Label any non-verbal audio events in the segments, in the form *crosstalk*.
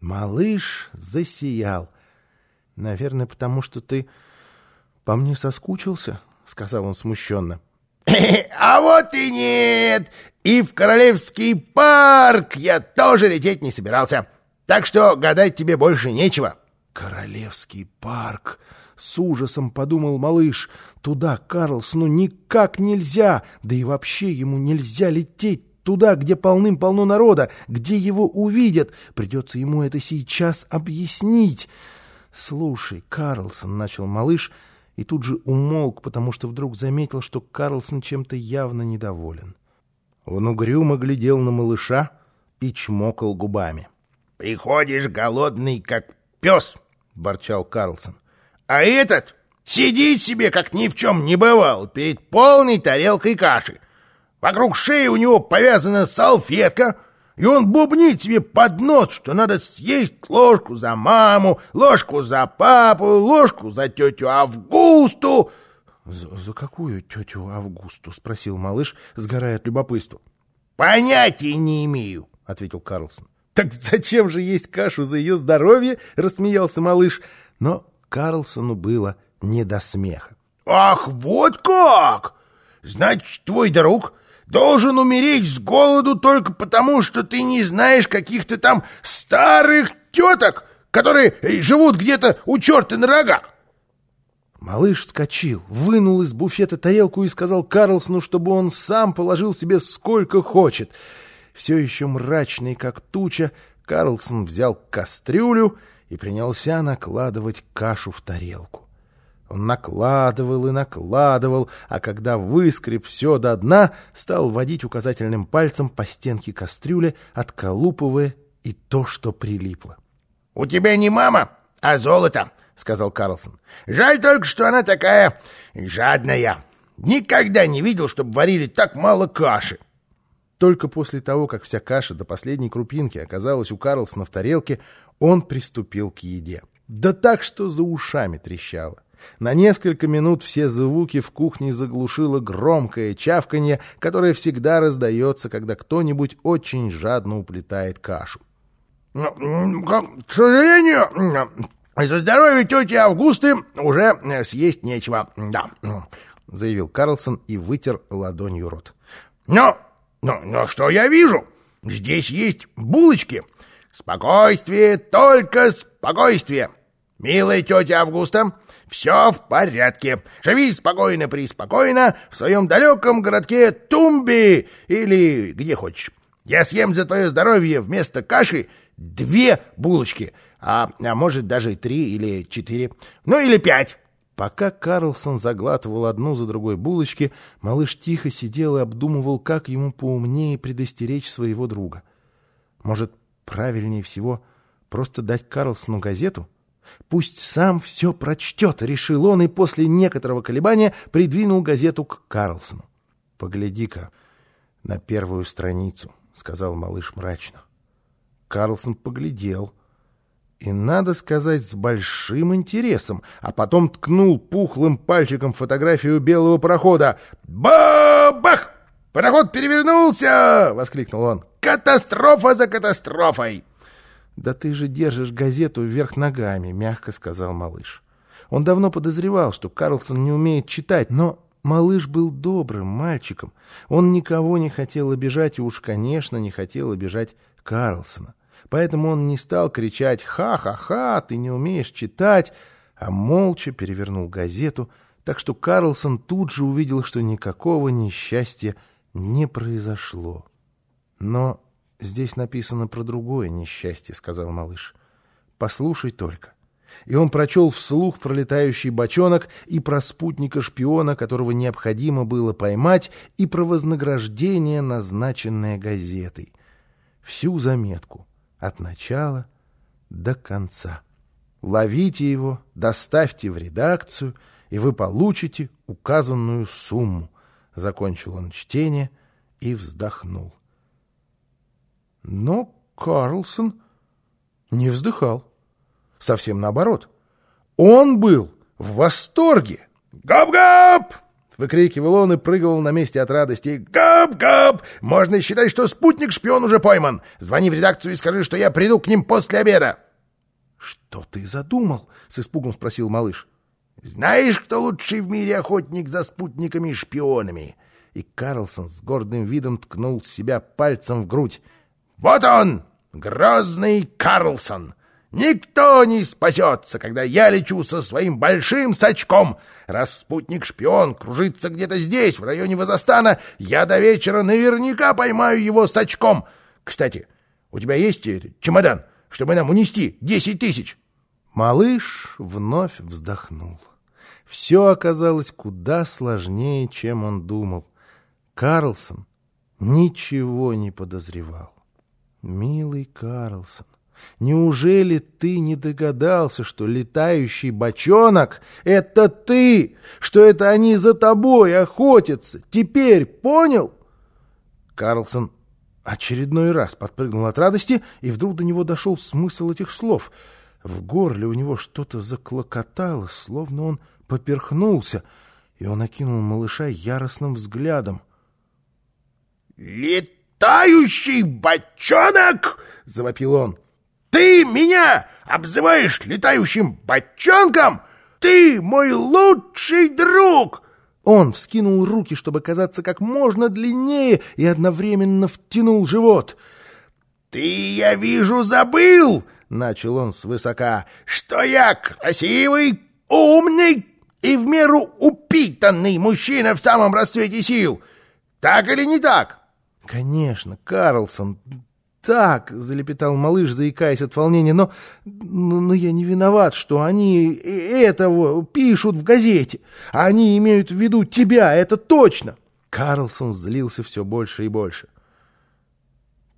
Малыш засиял. «Наверное, потому что ты по мне соскучился?» — сказал он смущенно. *coughs* «А вот и нет! И в Королевский парк я тоже лететь не собирался. Так что гадать тебе больше нечего». «Королевский парк!» — с ужасом подумал малыш. «Туда Карлсону никак нельзя, да и вообще ему нельзя лететь туда, где полным-полно народа, где его увидят. Придется ему это сейчас объяснить». «Слушай, Карлсон», — начал малыш, и тут же умолк, потому что вдруг заметил, что Карлсон чем-то явно недоволен. Он угрюмо глядел на малыша и чмокал губами. «Приходишь голодный, как пес!» — ворчал Карлсон. «А этот сидит себе, как ни в чем не бывал, перед полной тарелкой каши. Вокруг шеи у него повязана салфетка, и он бубнит себе под нос, что надо съесть ложку за маму, ложку за папу, ложку за тетю Августу». «За, за какую тетю Августу?» — спросил малыш, сгорая от любопытства. «Понятия не имею», — ответил Карлсон. «Так зачем же есть кашу за ее здоровье?» — рассмеялся малыш. Но Карлсону было не до смеха. «Ах, вот как! Значит, твой друг должен умереть с голоду только потому, что ты не знаешь каких-то там старых теток, которые живут где-то у черта на рогах!» Малыш вскочил, вынул из буфета тарелку и сказал Карлсону, чтобы он сам положил себе сколько хочет. Все еще мрачный, как туча, Карлсон взял кастрюлю и принялся накладывать кашу в тарелку. Он накладывал и накладывал, а когда выскреб все до дна, стал водить указательным пальцем по стенке кастрюли, отколупывая и то, что прилипло. — У тебя не мама, а золото, — сказал Карлсон. — Жаль только, что она такая жадная. Никогда не видел, чтобы варили так мало каши. Только после того, как вся каша до последней крупинки оказалась у Карлсона в тарелке, он приступил к еде. Да так, что за ушами трещало. На несколько минут все звуки в кухне заглушило громкое чавканье, которое всегда раздается, когда кто-нибудь очень жадно уплетает кашу. «К сожалению, из-за здоровья тети Августы уже съесть нечего, да», — заявил Карлсон и вытер ладонью рот. «Но, но, но что я вижу? Здесь есть булочки. Спокойствие, только спокойствие. Милая тетя Августа, все в порядке. Живи спокойно-приспокойно в своем далеком городке Тумби или где хочешь. Я съем за твое здоровье вместо каши две булочки, а, а может даже три или четыре, ну или пять. Пока Карлсон заглатывал одну за другой булочки, малыш тихо сидел и обдумывал, как ему поумнее предостеречь своего друга. Может, правильнее всего просто дать Карлсону газету? Пусть сам все прочтет, решил он, и после некоторого колебания придвинул газету к Карлсону. — Погляди-ка на первую страницу, — сказал малыш мрачно. Карлсон поглядел. И, надо сказать, с большим интересом, а потом ткнул пухлым пальчиком фотографию белого парохода. «Ба-бах! Пароход перевернулся!» — воскликнул он. «Катастрофа за катастрофой!» «Да ты же держишь газету вверх ногами», — мягко сказал малыш. Он давно подозревал, что Карлсон не умеет читать, но малыш был добрым мальчиком. Он никого не хотел обижать и уж, конечно, не хотел обижать Карлсона. Поэтому он не стал кричать «Ха-ха-ха, ты не умеешь читать», а молча перевернул газету, так что Карлсон тут же увидел, что никакого несчастья не произошло. Но «Здесь написано про другое несчастье», — сказал малыш. «Послушай только». И он прочел вслух пролетающий бочонок и про спутника-шпиона, которого необходимо было поймать, и про вознаграждение, назначенное газетой. Всю заметку, от начала до конца. Ловите его, доставьте в редакцию, и вы получите указанную сумму. Закончил он чтение и вздохнул. Но Карлсон не вздыхал. Совсем наоборот. Он был в восторге. «Гоп-гоп! — выкрикивал он и прыгал на месте от радости. «Гоп-гоп! Можно считать, что спутник-шпион уже пойман. Звони в редакцию и скажи, что я приду к ним после обеда». «Что ты задумал?» — с испугом спросил малыш. «Знаешь, кто лучший в мире охотник за спутниками и шпионами?» И Карлсон с гордым видом ткнул себя пальцем в грудь. «Вот он, грозный Карлсон!» Никто не спасется, когда я лечу со своим большим сачком. Раз спутник-шпион кружится где-то здесь, в районе Вазостана, я до вечера наверняка поймаю его сачком. Кстати, у тебя есть чемодан, чтобы нам унести десять тысяч?» Малыш вновь вздохнул. Все оказалось куда сложнее, чем он думал. Карлсон ничего не подозревал. Милый Карлсон, Неужели ты не догадался, что летающий бочонок — это ты, что это они за тобой охотятся? Теперь понял?» Карлсон очередной раз подпрыгнул от радости, и вдруг до него дошел смысл этих слов. В горле у него что-то заклокотало, словно он поперхнулся, и он окинул малыша яростным взглядом. «Летающий бочонок!» — завопил он. Ты меня обзываешь летающим бочонком? Ты мой лучший друг!» Он вскинул руки, чтобы казаться как можно длиннее, и одновременно втянул живот. «Ты, я вижу, забыл!» — начал он свысока, — что я красивый, умный и в меру упитанный мужчина в самом расцвете сил. Так или не так? — Конечно, Карлсон, так, — залепетал малыш, заикаясь от волнения, но, но, но я не виноват, что они этого пишут в газете. Они имеют в виду тебя, это точно. Карлсон злился все больше и больше.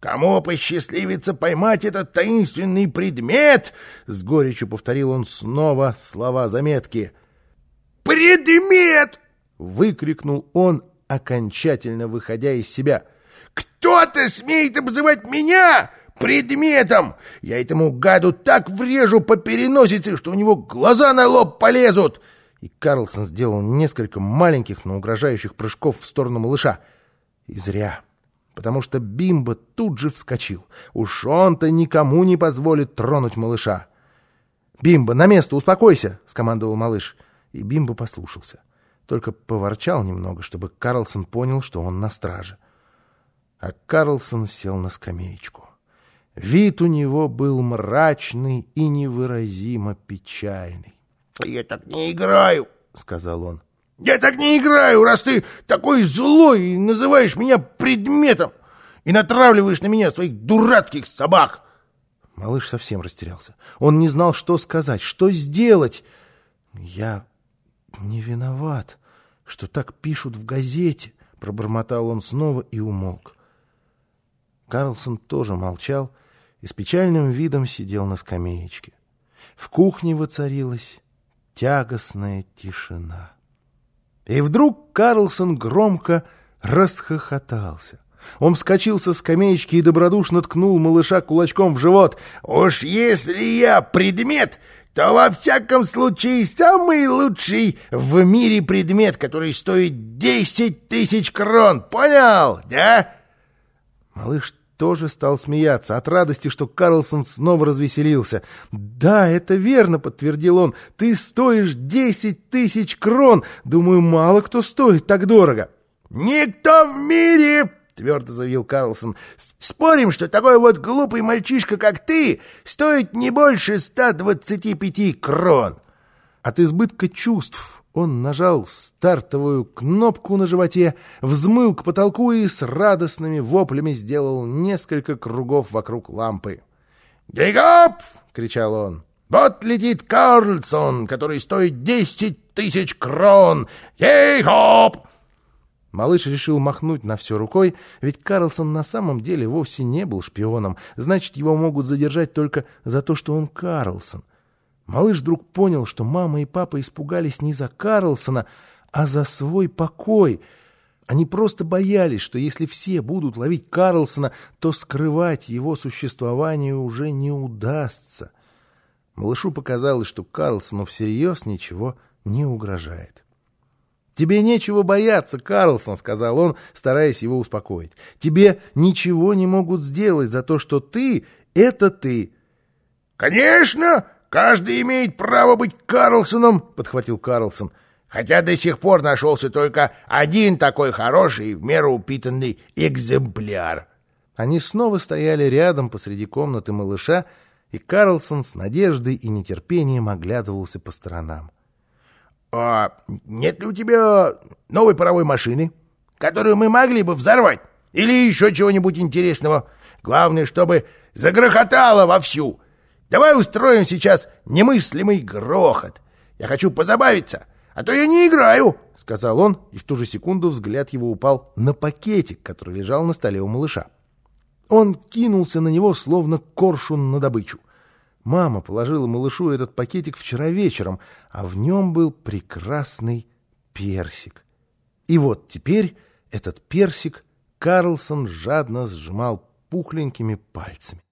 «Кому посчастливится поймать этот таинственный предмет?» — с горечью повторил он снова слова заметки. «Предмет!» — выкрикнул он, окончательно выходя из себя. Кто-то смеет обзывать меня предметом! Я этому гаду так врежу по переносице, что у него глаза на лоб полезут!» И Карлсон сделал несколько маленьких, но угрожающих прыжков в сторону малыша. И зря. Потому что Бимба тут же вскочил. Уж он-то никому не позволит тронуть малыша. «Бимба, на место, успокойся!» — скомандовал малыш. И Бимба послушался. Только поворчал немного, чтобы Карлсон понял, что он на страже а Карлсон сел на скамеечку. Вид у него был мрачный и невыразимо печальный. — Я так не играю, — сказал он. — Я так не играю, раз ты такой злой и называешь меня предметом и натравливаешь на меня своих дурацких собак. Малыш совсем растерялся. Он не знал, что сказать, что сделать. — Я не виноват, что так пишут в газете, — пробормотал он снова и умолк. Карлсон тоже молчал и с печальным видом сидел на скамеечке. В кухне воцарилась тягостная тишина. И вдруг Карлсон громко расхохотался. Он вскочил со скамеечки и добродушно ткнул малыша кулачком в живот. «Уж если я предмет, то во всяком случае самый лучший в мире предмет, который стоит десять тысяч крон. Понял, да?» Малыш тоже стал смеяться от радости, что Карлсон снова развеселился. «Да, это верно», — подтвердил он. «Ты стоишь десять тысяч крон. Думаю, мало кто стоит так дорого». «Никто в мире!» — твердо заявил Карлсон. «Спорим, что такой вот глупый мальчишка, как ты, стоит не больше ста двадцати пяти крон!» От избытка чувств он нажал стартовую кнопку на животе, взмыл к потолку и с радостными воплями сделал несколько кругов вокруг лампы. «Гигоп!» — кричал он. «Вот летит Карлсон, который стоит десять тысяч крон! Гигоп!» Малыш решил махнуть на все рукой, ведь Карлсон на самом деле вовсе не был шпионом, значит, его могут задержать только за то, что он Карлсон. Малыш вдруг понял, что мама и папа испугались не за Карлсона, а за свой покой. Они просто боялись, что если все будут ловить Карлсона, то скрывать его существование уже не удастся. Малышу показалось, что Карлсону всерьез ничего не угрожает. «Тебе нечего бояться, Карлсон», — сказал он, стараясь его успокоить. «Тебе ничего не могут сделать за то, что ты — это ты». «Конечно, каждый имеет право быть Карлсоном», — подхватил Карлсон. «Хотя до сих пор нашелся только один такой хороший, в меру упитанный экземпляр». Они снова стояли рядом посреди комнаты малыша, и Карлсон с надеждой и нетерпением оглядывался по сторонам. «А нет ли у тебя новой паровой машины, которую мы могли бы взорвать? Или еще чего-нибудь интересного? Главное, чтобы загрохотало вовсю. Давай устроим сейчас немыслимый грохот. Я хочу позабавиться, а то я не играю», — сказал он, и в ту же секунду взгляд его упал на пакетик, который лежал на столе у малыша. Он кинулся на него, словно коршун на добычу. Мама положила малышу этот пакетик вчера вечером, а в нем был прекрасный персик. И вот теперь этот персик Карлсон жадно сжимал пухленькими пальцами.